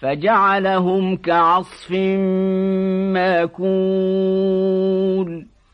فجعلهم كعصف ماكون.